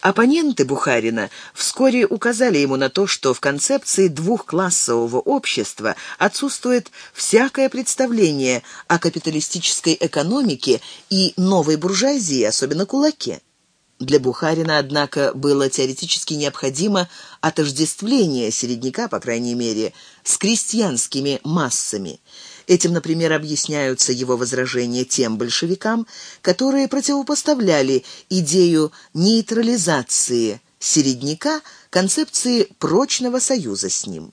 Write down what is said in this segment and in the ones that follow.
Оппоненты Бухарина вскоре указали ему на то, что в концепции двухклассового общества отсутствует всякое представление о капиталистической экономике и новой буржуазии, особенно кулаке. Для Бухарина, однако, было теоретически необходимо отождествление середняка, по крайней мере, с крестьянскими массами. Этим, например, объясняются его возражения тем большевикам, которые противопоставляли идею нейтрализации середняка концепции прочного союза с ним.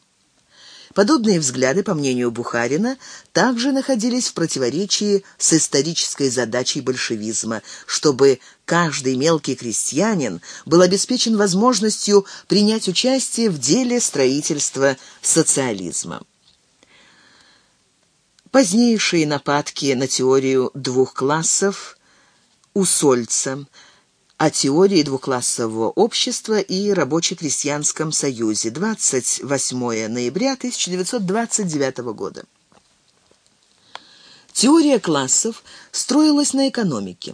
Подобные взгляды, по мнению Бухарина, также находились в противоречии с исторической задачей большевизма, чтобы каждый мелкий крестьянин был обеспечен возможностью принять участие в деле строительства социализма. Позднейшие нападки на теорию двух классов у Сольца – о теории двуклассового общества и рабоче-крестьянском союзе. 28 ноября 1929 года. Теория классов строилась на экономике.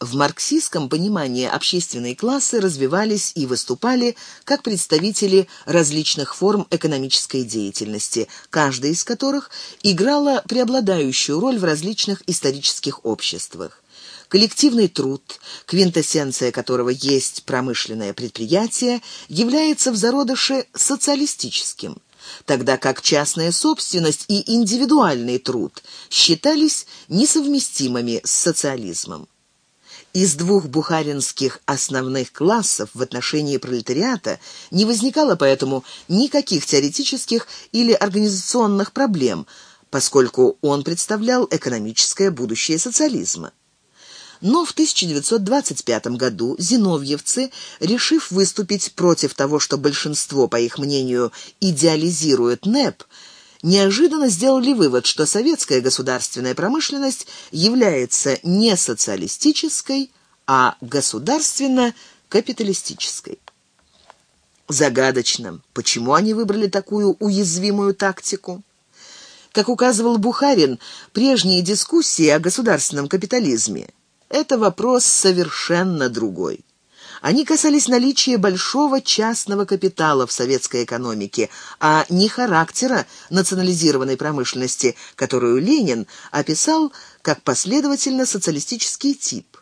В марксистском понимании общественные классы развивались и выступали как представители различных форм экономической деятельности, каждая из которых играла преобладающую роль в различных исторических обществах. Коллективный труд, квинтэссенция которого есть промышленное предприятие, является в зародыше социалистическим, тогда как частная собственность и индивидуальный труд считались несовместимыми с социализмом. Из двух бухаринских основных классов в отношении пролетариата не возникало поэтому никаких теоретических или организационных проблем, поскольку он представлял экономическое будущее социализма. Но в 1925 году зиновьевцы, решив выступить против того, что большинство, по их мнению, идеализирует НЭП, неожиданно сделали вывод, что советская государственная промышленность является не социалистической, а государственно-капиталистической. Загадочно, почему они выбрали такую уязвимую тактику. Как указывал Бухарин, прежние дискуссии о государственном капитализме – это вопрос совершенно другой. Они касались наличия большого частного капитала в советской экономике, а не характера национализированной промышленности, которую Ленин описал как последовательно социалистический тип.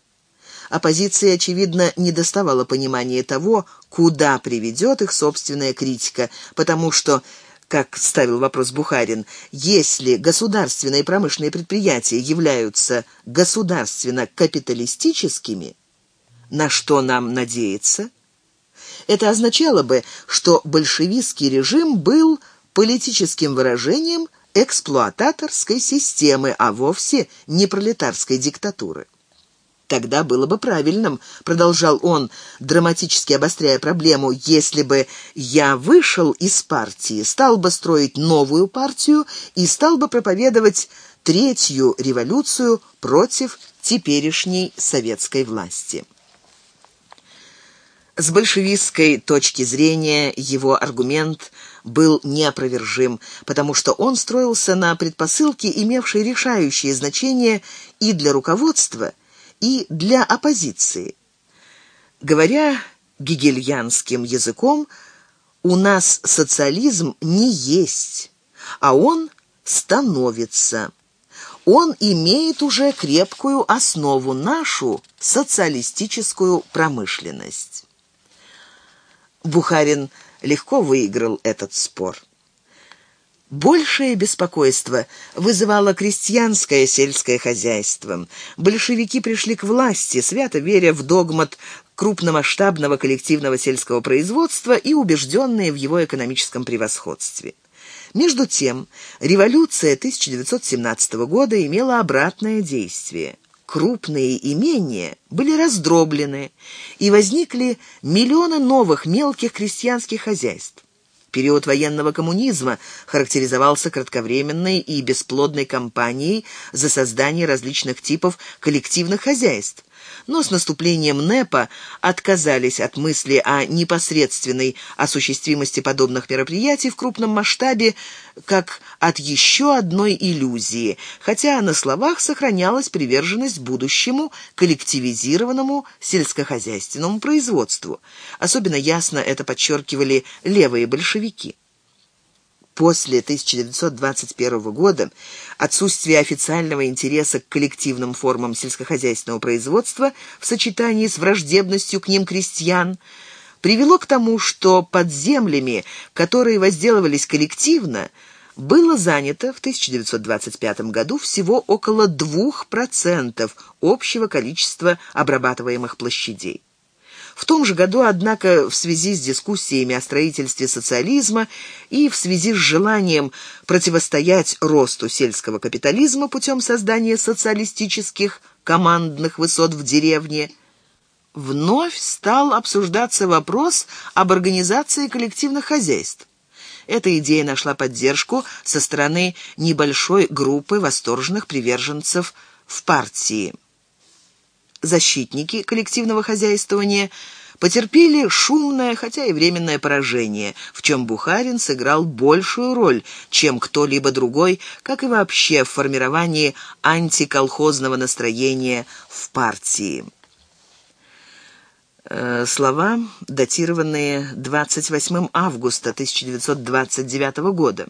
Оппозиции, очевидно, не доставало понимания того, куда приведет их собственная критика, потому что как ставил вопрос Бухарин, если государственные промышленные предприятия являются государственно-капиталистическими, на что нам надеяться? Это означало бы, что большевистский режим был политическим выражением эксплуататорской системы, а вовсе не пролетарской диктатуры. Тогда было бы правильным, продолжал он, драматически обостряя проблему, если бы я вышел из партии, стал бы строить новую партию и стал бы проповедовать третью революцию против теперешней советской власти. С большевистской точки зрения его аргумент был неопровержим, потому что он строился на предпосылке, имевшей решающее значение и для руководства, и для оппозиции. Говоря гегельянским языком, у нас социализм не есть, а он становится. Он имеет уже крепкую основу, нашу социалистическую промышленность. Бухарин легко выиграл этот спор. Большее беспокойство вызывало крестьянское сельское хозяйство. Большевики пришли к власти, свято веря в догмат крупномасштабного коллективного сельского производства и убежденные в его экономическом превосходстве. Между тем, революция 1917 года имела обратное действие. Крупные имения были раздроблены, и возникли миллионы новых мелких крестьянских хозяйств. Период военного коммунизма характеризовался кратковременной и бесплодной кампанией за создание различных типов коллективных хозяйств. Но с наступлением НЭПа отказались от мысли о непосредственной осуществимости подобных мероприятий в крупном масштабе, как от еще одной иллюзии, хотя на словах сохранялась приверженность будущему коллективизированному сельскохозяйственному производству. Особенно ясно это подчеркивали левые большевики. После 1921 года отсутствие официального интереса к коллективным формам сельскохозяйственного производства в сочетании с враждебностью к ним крестьян привело к тому, что под землями, которые возделывались коллективно, было занято в 1925 году всего около 2% общего количества обрабатываемых площадей. В том же году, однако, в связи с дискуссиями о строительстве социализма и в связи с желанием противостоять росту сельского капитализма путем создания социалистических командных высот в деревне, вновь стал обсуждаться вопрос об организации коллективных хозяйств. Эта идея нашла поддержку со стороны небольшой группы восторженных приверженцев в партии защитники коллективного хозяйствования потерпели шумное, хотя и временное поражение, в чем Бухарин сыграл большую роль, чем кто-либо другой, как и вообще в формировании антиколхозного настроения в партии. Э, слова, датированные 28 августа 1929 года.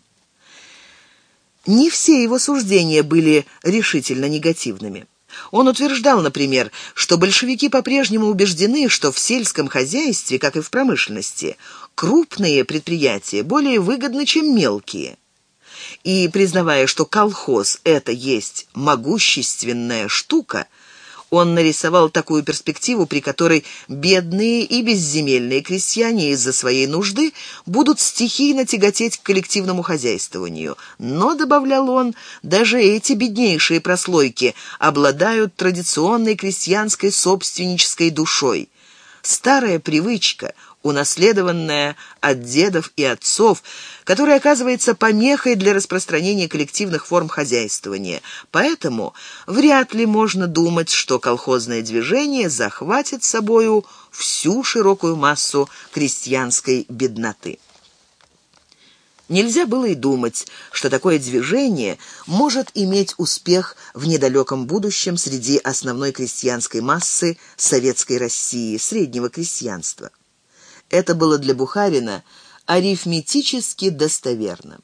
Не все его суждения были решительно негативными. Он утверждал, например, что большевики по-прежнему убеждены, что в сельском хозяйстве, как и в промышленности, крупные предприятия более выгодны, чем мелкие. И признавая, что колхоз – это есть могущественная штука – он нарисовал такую перспективу, при которой бедные и безземельные крестьяне из-за своей нужды будут стихийно тяготеть к коллективному хозяйствованию. Но, добавлял он, даже эти беднейшие прослойки обладают традиционной крестьянской собственнической душой. Старая привычка – унаследованная от дедов и отцов, которая оказывается помехой для распространения коллективных форм хозяйствования. Поэтому вряд ли можно думать, что колхозное движение захватит собою всю широкую массу крестьянской бедноты. Нельзя было и думать, что такое движение может иметь успех в недалеком будущем среди основной крестьянской массы Советской России, среднего крестьянства. Это было для Бухарина арифметически достоверно.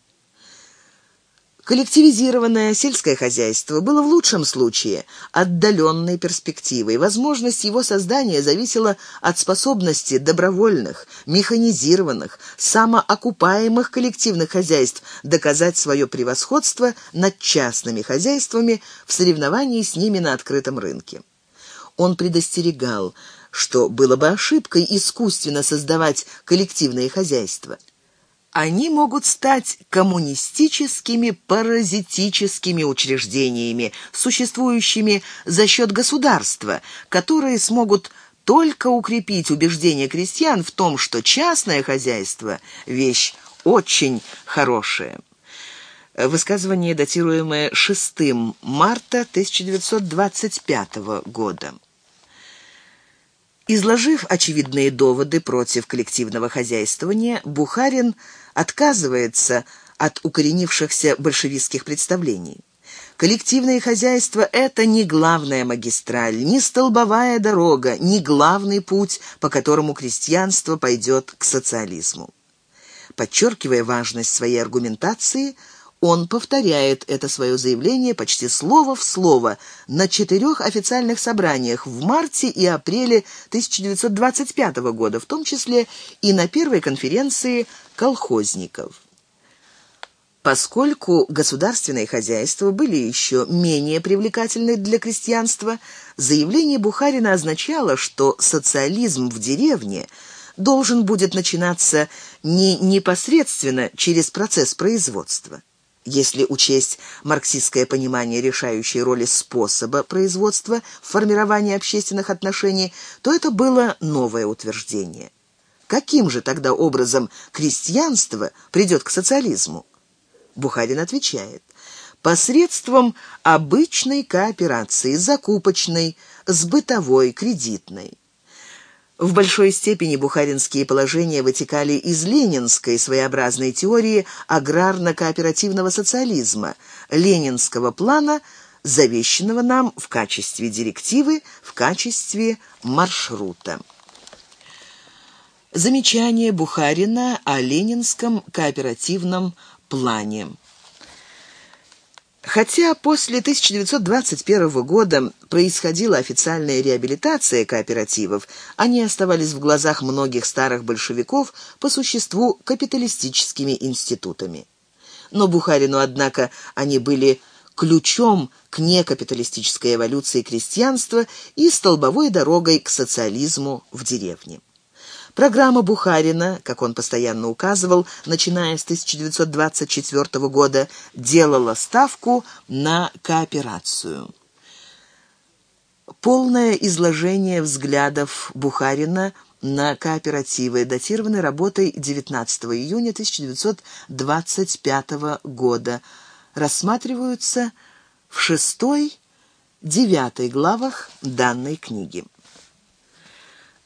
Коллективизированное сельское хозяйство было в лучшем случае отдаленной перспективой. Возможность его создания зависела от способности добровольных, механизированных, самоокупаемых коллективных хозяйств доказать свое превосходство над частными хозяйствами в соревновании с ними на открытом рынке. Он предостерегал – что было бы ошибкой искусственно создавать коллективные хозяйства. Они могут стать коммунистическими паразитическими учреждениями, существующими за счет государства, которые смогут только укрепить убеждение крестьян в том, что частное хозяйство – вещь очень хорошая. Высказывание, датируемое 6 марта 1925 года. Изложив очевидные доводы против коллективного хозяйствования, Бухарин отказывается от укоренившихся большевистских представлений. Коллективное хозяйство – это не главная магистраль, не столбовая дорога, не главный путь, по которому крестьянство пойдет к социализму. Подчеркивая важность своей аргументации – он повторяет это свое заявление почти слово в слово на четырех официальных собраниях в марте и апреле 1925 года, в том числе и на первой конференции колхозников. Поскольку государственные хозяйства были еще менее привлекательны для крестьянства, заявление Бухарина означало, что социализм в деревне должен будет начинаться не непосредственно через процесс производства. Если учесть марксистское понимание решающей роли способа производства в формировании общественных отношений, то это было новое утверждение. Каким же тогда образом крестьянство придет к социализму? Бухарин отвечает, посредством обычной кооперации, закупочной, с бытовой, кредитной. В большой степени бухаринские положения вытекали из ленинской своеобразной теории аграрно-кооперативного социализма, ленинского плана, завещанного нам в качестве директивы, в качестве маршрута. Замечание Бухарина о ленинском кооперативном плане. Хотя после 1921 года происходила официальная реабилитация кооперативов, они оставались в глазах многих старых большевиков по существу капиталистическими институтами. Но Бухарину, однако, они были ключом к некапиталистической эволюции крестьянства и столбовой дорогой к социализму в деревне. Программа Бухарина, как он постоянно указывал, начиная с 1924 года, делала ставку на кооперацию. Полное изложение взглядов Бухарина на кооперативы, датированы работой 19 июня 1925 года, рассматриваются в шестой, девятой главах данной книги.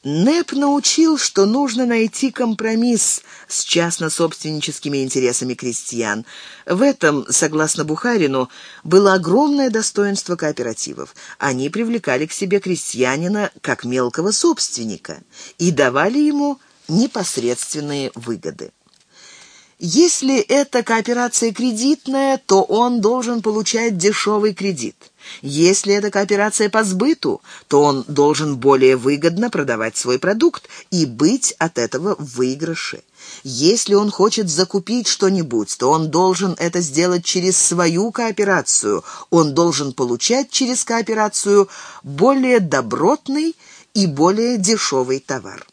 НЭП научил, что нужно найти компромисс с частно-собственническими интересами крестьян. В этом, согласно Бухарину, было огромное достоинство кооперативов. Они привлекали к себе крестьянина как мелкого собственника и давали ему непосредственные выгоды. Если это кооперация кредитная, то он должен получать дешевый кредит. Если это кооперация по сбыту, то он должен более выгодно продавать свой продукт и быть от этого в выигрыше. Если он хочет закупить что-нибудь, то он должен это сделать через свою кооперацию. Он должен получать через кооперацию более добротный и более дешевый товар.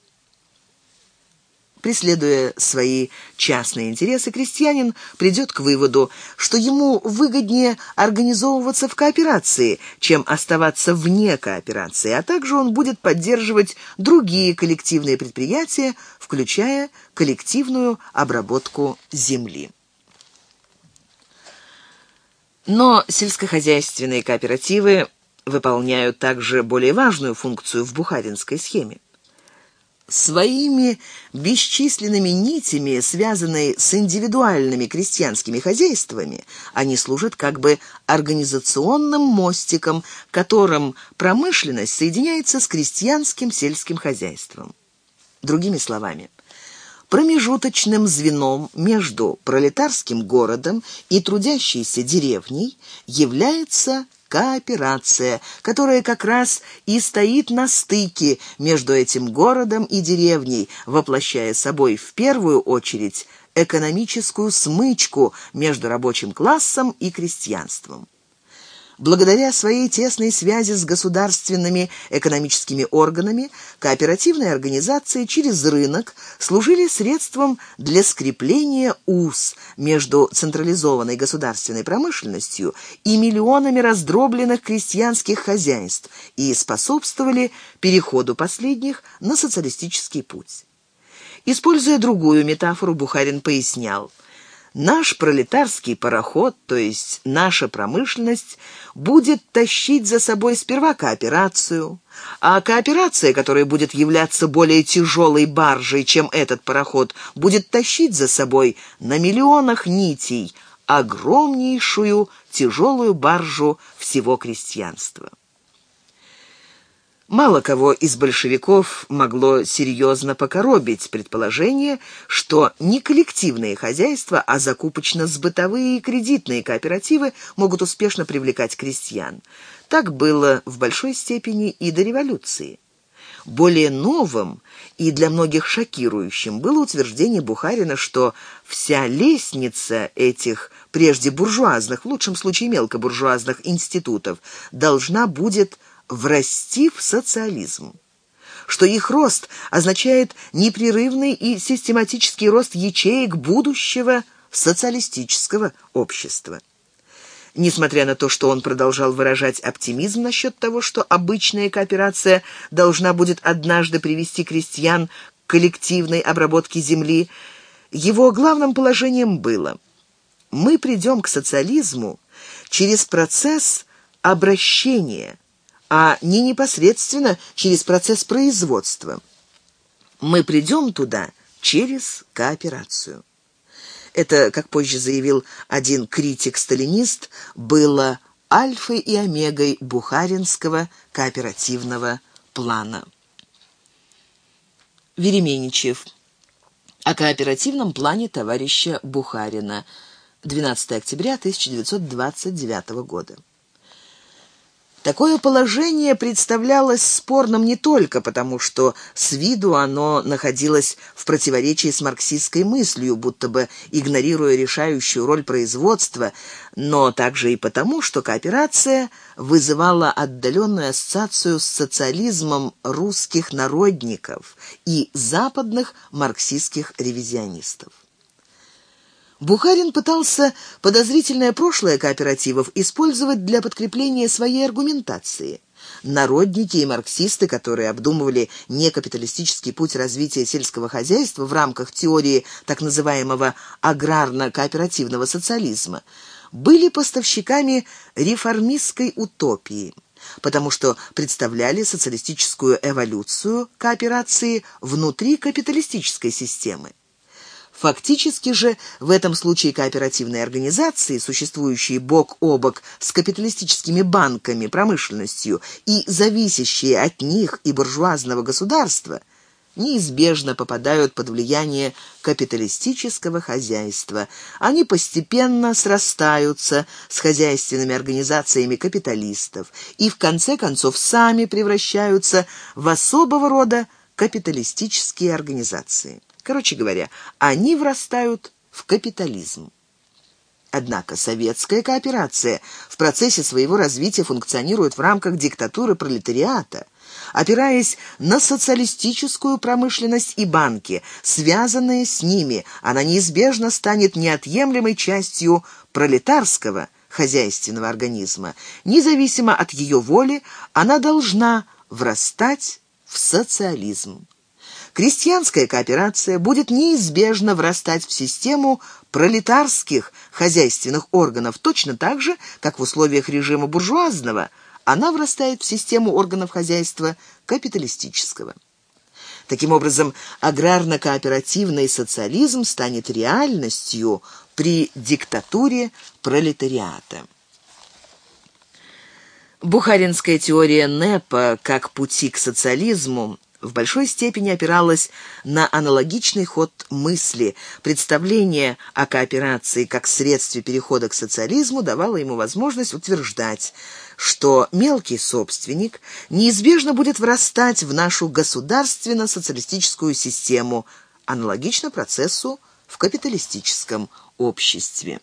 Преследуя свои частные интересы, крестьянин придет к выводу, что ему выгоднее организовываться в кооперации, чем оставаться вне кооперации, а также он будет поддерживать другие коллективные предприятия, включая коллективную обработку земли. Но сельскохозяйственные кооперативы выполняют также более важную функцию в бухаринской схеме. Своими бесчисленными нитями, связанные с индивидуальными крестьянскими хозяйствами, они служат как бы организационным мостиком, которым промышленность соединяется с крестьянским сельским хозяйством. Другими словами, промежуточным звеном между пролетарским городом и трудящейся деревней является кооперация, которая как раз и стоит на стыке между этим городом и деревней, воплощая собой в первую очередь экономическую смычку между рабочим классом и крестьянством. Благодаря своей тесной связи с государственными экономическими органами, кооперативные организации через рынок служили средством для скрепления уз между централизованной государственной промышленностью и миллионами раздробленных крестьянских хозяйств и способствовали переходу последних на социалистический путь. Используя другую метафору, Бухарин пояснял – Наш пролетарский пароход, то есть наша промышленность, будет тащить за собой сперва кооперацию, а кооперация, которая будет являться более тяжелой баржей, чем этот пароход, будет тащить за собой на миллионах нитей огромнейшую тяжелую баржу всего крестьянства. Мало кого из большевиков могло серьезно покоробить предположение, что не коллективные хозяйства, а закупочно-сбытовые и кредитные кооперативы могут успешно привлекать крестьян. Так было в большой степени и до революции. Более новым и для многих шокирующим было утверждение Бухарина, что вся лестница этих прежде буржуазных, в лучшем случае мелкобуржуазных институтов должна будет врасти в социализм что их рост означает непрерывный и систематический рост ячеек будущего социалистического общества. Несмотря на то, что он продолжал выражать оптимизм насчет того, что обычная кооперация должна будет однажды привести крестьян к коллективной обработке земли, его главным положением было «Мы придем к социализму через процесс обращения – а не непосредственно через процесс производства. Мы придем туда через кооперацию. Это, как позже заявил один критик-сталинист, было альфой и омегой бухаринского кооперативного плана. Веременичев. О кооперативном плане товарища Бухарина. 12 октября 1929 года. Такое положение представлялось спорным не только потому, что с виду оно находилось в противоречии с марксистской мыслью, будто бы игнорируя решающую роль производства, но также и потому, что кооперация вызывала отдаленную ассоциацию с социализмом русских народников и западных марксистских ревизионистов. Бухарин пытался подозрительное прошлое кооперативов использовать для подкрепления своей аргументации. Народники и марксисты, которые обдумывали некапиталистический путь развития сельского хозяйства в рамках теории так называемого аграрно-кооперативного социализма, были поставщиками реформистской утопии потому что представляли социалистическую эволюцию кооперации внутри капиталистической системы. Фактически же в этом случае кооперативные организации, существующие бок о бок с капиталистическими банками, промышленностью и зависящие от них и буржуазного государства, неизбежно попадают под влияние капиталистического хозяйства. Они постепенно срастаются с хозяйственными организациями капиталистов и в конце концов сами превращаются в особого рода капиталистические организации. Короче говоря, они врастают в капитализм. Однако советская кооперация в процессе своего развития функционирует в рамках диктатуры пролетариата, опираясь на социалистическую промышленность и банки, связанные с ними, она неизбежно станет неотъемлемой частью пролетарского хозяйственного организма. Независимо от ее воли, она должна врастать в социализм крестьянская кооперация будет неизбежно врастать в систему пролетарских хозяйственных органов точно так же, как в условиях режима буржуазного она врастает в систему органов хозяйства капиталистического. Таким образом, аграрно-кооперативный социализм станет реальностью при диктатуре пролетариата. Бухаринская теория НЭПа как пути к социализму в большой степени опиралась на аналогичный ход мысли. Представление о кооперации как средстве перехода к социализму давало ему возможность утверждать, что мелкий собственник неизбежно будет врастать в нашу государственно-социалистическую систему, аналогично процессу в капиталистическом обществе.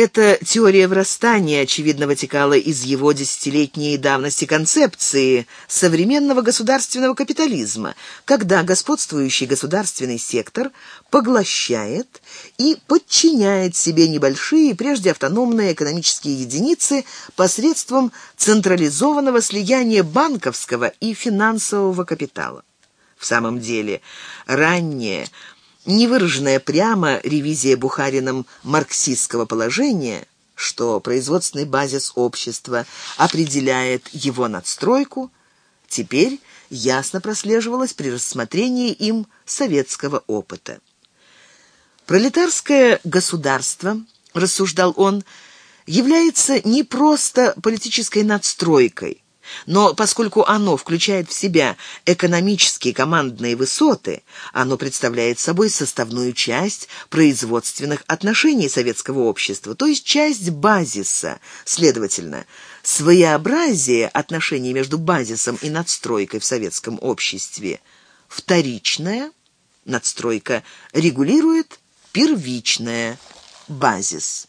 Эта теория врастания, очевидно, вытекала из его десятилетней давности концепции современного государственного капитализма, когда господствующий государственный сектор поглощает и подчиняет себе небольшие, прежде автономные экономические единицы посредством централизованного слияния банковского и финансового капитала. В самом деле, раннее невыраженная прямо ревизия Бухарином марксистского положения, что производственный базис общества определяет его надстройку, теперь ясно прослеживалась при рассмотрении им советского опыта. Пролетарское государство, рассуждал он, является не просто политической надстройкой – но поскольку оно включает в себя экономические командные высоты, оно представляет собой составную часть производственных отношений советского общества, то есть часть базиса. Следовательно, своеобразие отношений между базисом и надстройкой в советском обществе вторичная, надстройка регулирует первичная, базис.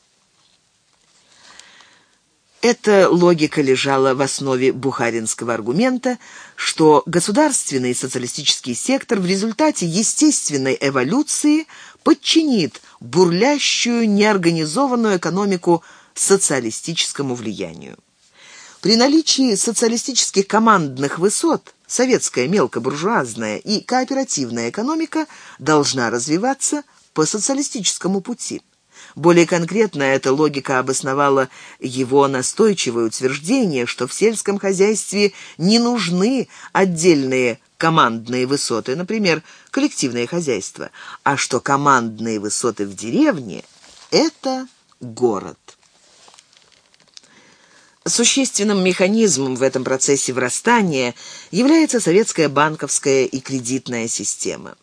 Эта логика лежала в основе бухаринского аргумента, что государственный социалистический сектор в результате естественной эволюции подчинит бурлящую неорганизованную экономику социалистическому влиянию. При наличии социалистических командных высот советская мелкобуржуазная и кооперативная экономика должна развиваться по социалистическому пути. Более конкретно эта логика обосновала его настойчивое утверждение, что в сельском хозяйстве не нужны отдельные командные высоты, например, коллективное хозяйство, а что командные высоты в деревне – это город. Существенным механизмом в этом процессе врастания является советская банковская и кредитная система.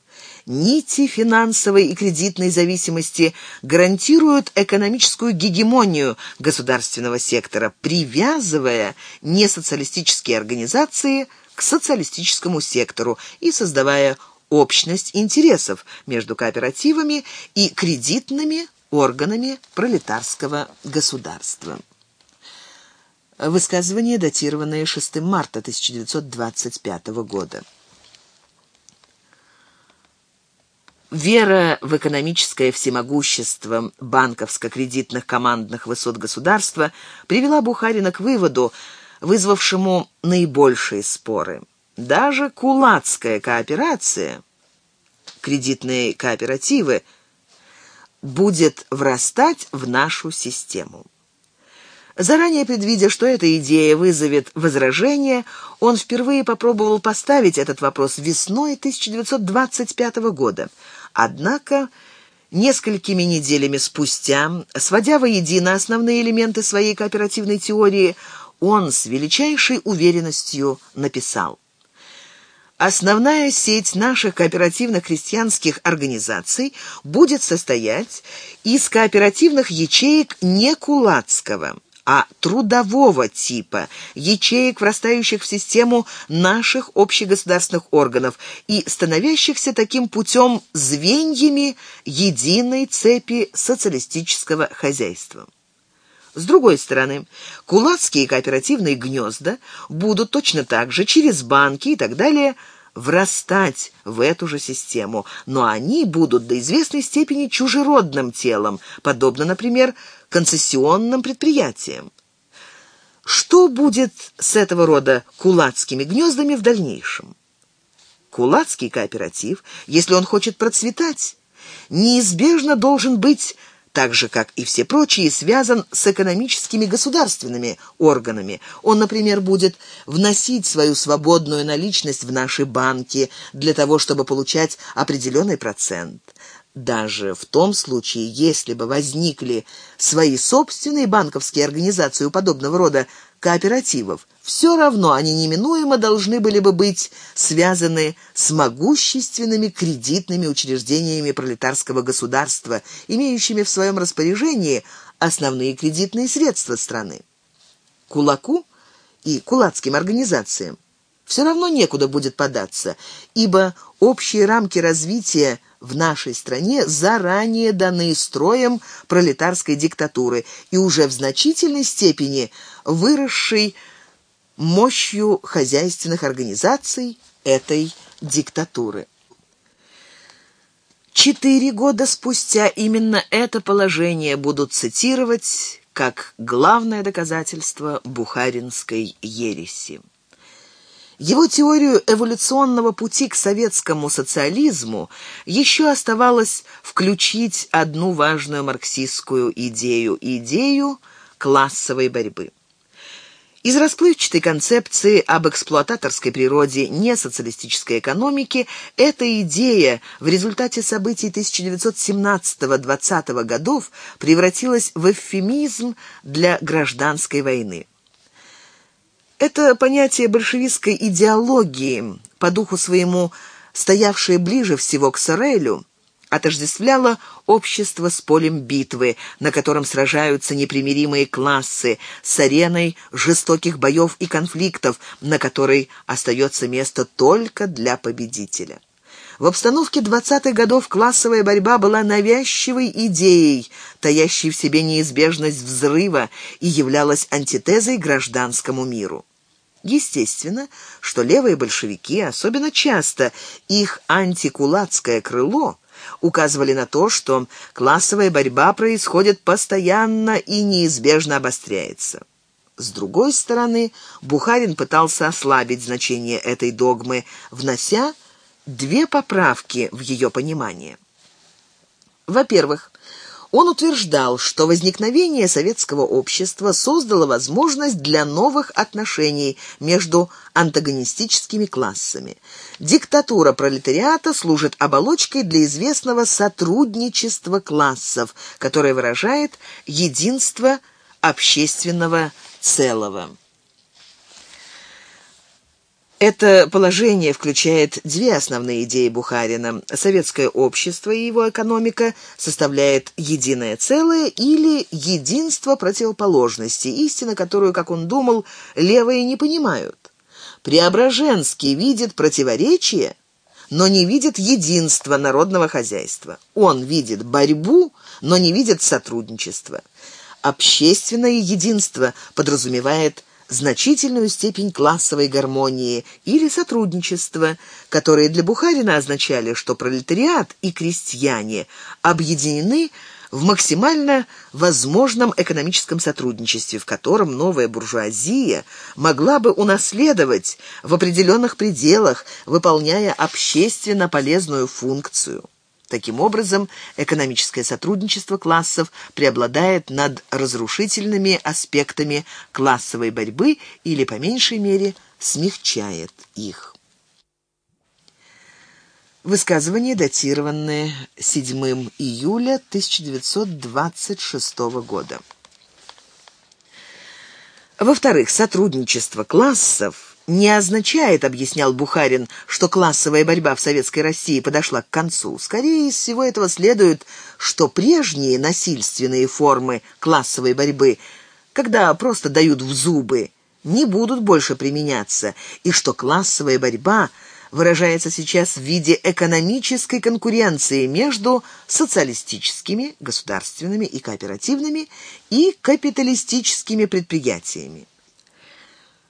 Нити финансовой и кредитной зависимости гарантируют экономическую гегемонию государственного сектора, привязывая несоциалистические организации к социалистическому сектору и создавая общность интересов между кооперативами и кредитными органами пролетарского государства. Высказывание, датированное 6 марта 1925 года. Вера в экономическое всемогущество банковско-кредитных командных высот государства привела Бухарина к выводу, вызвавшему наибольшие споры. Даже кулацкая кооперация, кредитные кооперативы, будет врастать в нашу систему. Заранее предвидя, что эта идея вызовет возражение, он впервые попробовал поставить этот вопрос весной 1925 года. Однако, несколькими неделями спустя, сводя воедино основные элементы своей кооперативной теории, он с величайшей уверенностью написал. Основная сеть наших кооперативных крестьянских организаций будет состоять из кооперативных ячеек не кулацкого – а трудового типа, ячеек, врастающих в систему наших общегосударственных органов и становящихся таким путем звеньями единой цепи социалистического хозяйства. С другой стороны, кулацкие кооперативные гнезда будут точно так же через банки и так далее врастать в эту же систему, но они будут до известной степени чужеродным телом, подобно, например, концессионным предприятиям. Что будет с этого рода кулацкими гнездами в дальнейшем? Кулацкий кооператив, если он хочет процветать, неизбежно должен быть так же, как и все прочие, связан с экономическими государственными органами. Он, например, будет вносить свою свободную наличность в наши банки для того, чтобы получать определенный процент. Даже в том случае, если бы возникли свои собственные банковские организации у подобного рода кооперативов, все равно они неминуемо должны были бы быть связаны с могущественными кредитными учреждениями пролетарского государства, имеющими в своем распоряжении основные кредитные средства страны. Кулаку и кулацким организациям все равно некуда будет податься, ибо общие рамки развития в нашей стране заранее даны строем пролетарской диктатуры и уже в значительной степени выросшей мощью хозяйственных организаций этой диктатуры. Четыре года спустя именно это положение будут цитировать как главное доказательство бухаринской ереси. Его теорию эволюционного пути к советскому социализму еще оставалось включить одну важную марксистскую идею – идею классовой борьбы. Из расплывчатой концепции об эксплуататорской природе несоциалистической экономики эта идея в результате событий 1917-20 годов превратилась в эвфемизм для гражданской войны. Это понятие большевистской идеологии, по духу своему стоявшее ближе всего к Сорелю, отождествляло общество с полем битвы, на котором сражаются непримиримые классы, с ареной жестоких боев и конфликтов, на которой остается место только для победителя. В обстановке 20-х годов классовая борьба была навязчивой идеей, таящей в себе неизбежность взрыва и являлась антитезой гражданскому миру. Естественно, что левые большевики, особенно часто их антикулацкое крыло, указывали на то, что классовая борьба происходит постоянно и неизбежно обостряется. С другой стороны, Бухарин пытался ослабить значение этой догмы, внося две поправки в ее понимание. Во-первых, Он утверждал, что возникновение советского общества создало возможность для новых отношений между антагонистическими классами. Диктатура пролетариата служит оболочкой для известного сотрудничества классов, которое выражает единство общественного целого. Это положение включает две основные идеи Бухарина. Советское общество и его экономика составляет единое целое или единство противоположностей, истина, которую, как он думал, левые не понимают. Преображенский видит противоречие, но не видит единства народного хозяйства. Он видит борьбу, но не видит сотрудничества. Общественное единство подразумевает значительную степень классовой гармонии или сотрудничества, которые для Бухарина означали, что пролетариат и крестьяне объединены в максимально возможном экономическом сотрудничестве, в котором новая буржуазия могла бы унаследовать в определенных пределах, выполняя общественно полезную функцию. Таким образом, экономическое сотрудничество классов преобладает над разрушительными аспектами классовой борьбы или, по меньшей мере, смягчает их. Высказывание, датированное 7 июля 1926 года. Во-вторых, сотрудничество классов не означает, объяснял Бухарин, что классовая борьба в Советской России подошла к концу. Скорее из всего этого следует, что прежние насильственные формы классовой борьбы, когда просто дают в зубы, не будут больше применяться, и что классовая борьба выражается сейчас в виде экономической конкуренции между социалистическими, государственными и кооперативными и капиталистическими предприятиями.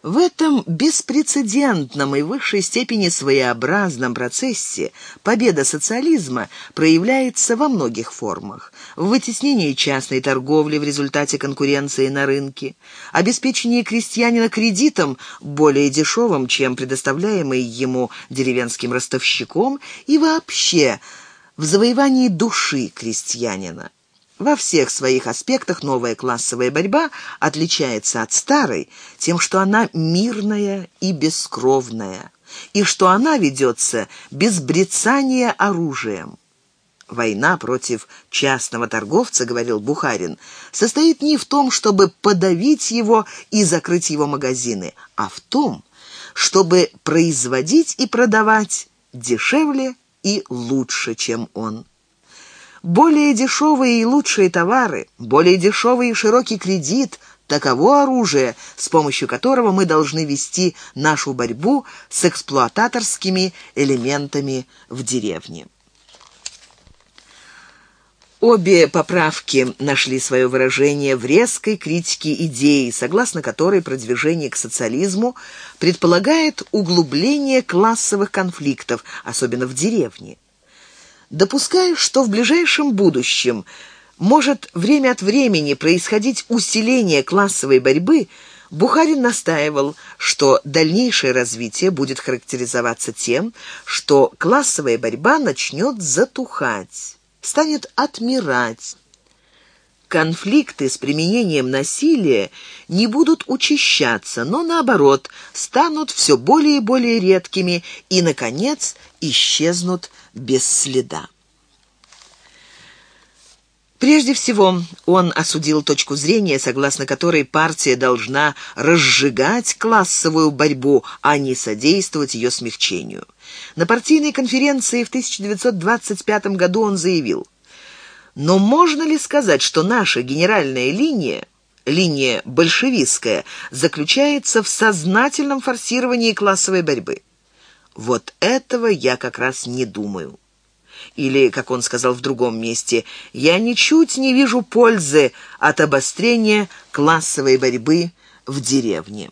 В этом беспрецедентном и высшей степени своеобразном процессе победа социализма проявляется во многих формах. В вытеснении частной торговли в результате конкуренции на рынке, обеспечении крестьянина кредитом более дешевым, чем предоставляемый ему деревенским ростовщиком, и вообще в завоевании души крестьянина. Во всех своих аспектах новая классовая борьба отличается от старой тем, что она мирная и бескровная, и что она ведется без брецания оружием. Война против частного торговца, говорил Бухарин, состоит не в том, чтобы подавить его и закрыть его магазины, а в том, чтобы производить и продавать дешевле и лучше, чем он более дешевые и лучшие товары, более дешевый и широкий кредит – таково оружие, с помощью которого мы должны вести нашу борьбу с эксплуататорскими элементами в деревне. Обе поправки нашли свое выражение в резкой критике идеи, согласно которой продвижение к социализму предполагает углубление классовых конфликтов, особенно в деревне. Допуская, что в ближайшем будущем может время от времени происходить усиление классовой борьбы, Бухарин настаивал, что дальнейшее развитие будет характеризоваться тем, что классовая борьба начнет затухать, станет отмирать. Конфликты с применением насилия не будут учащаться, но наоборот, станут все более и более редкими и, наконец, исчезнут без следа. Прежде всего, он осудил точку зрения, согласно которой партия должна разжигать классовую борьбу, а не содействовать ее смягчению. На партийной конференции в 1925 году он заявил, «Но можно ли сказать, что наша генеральная линия линия большевистская, заключается в сознательном форсировании классовой борьбы. Вот этого я как раз не думаю. Или, как он сказал в другом месте, я ничуть не вижу пользы от обострения классовой борьбы в деревне.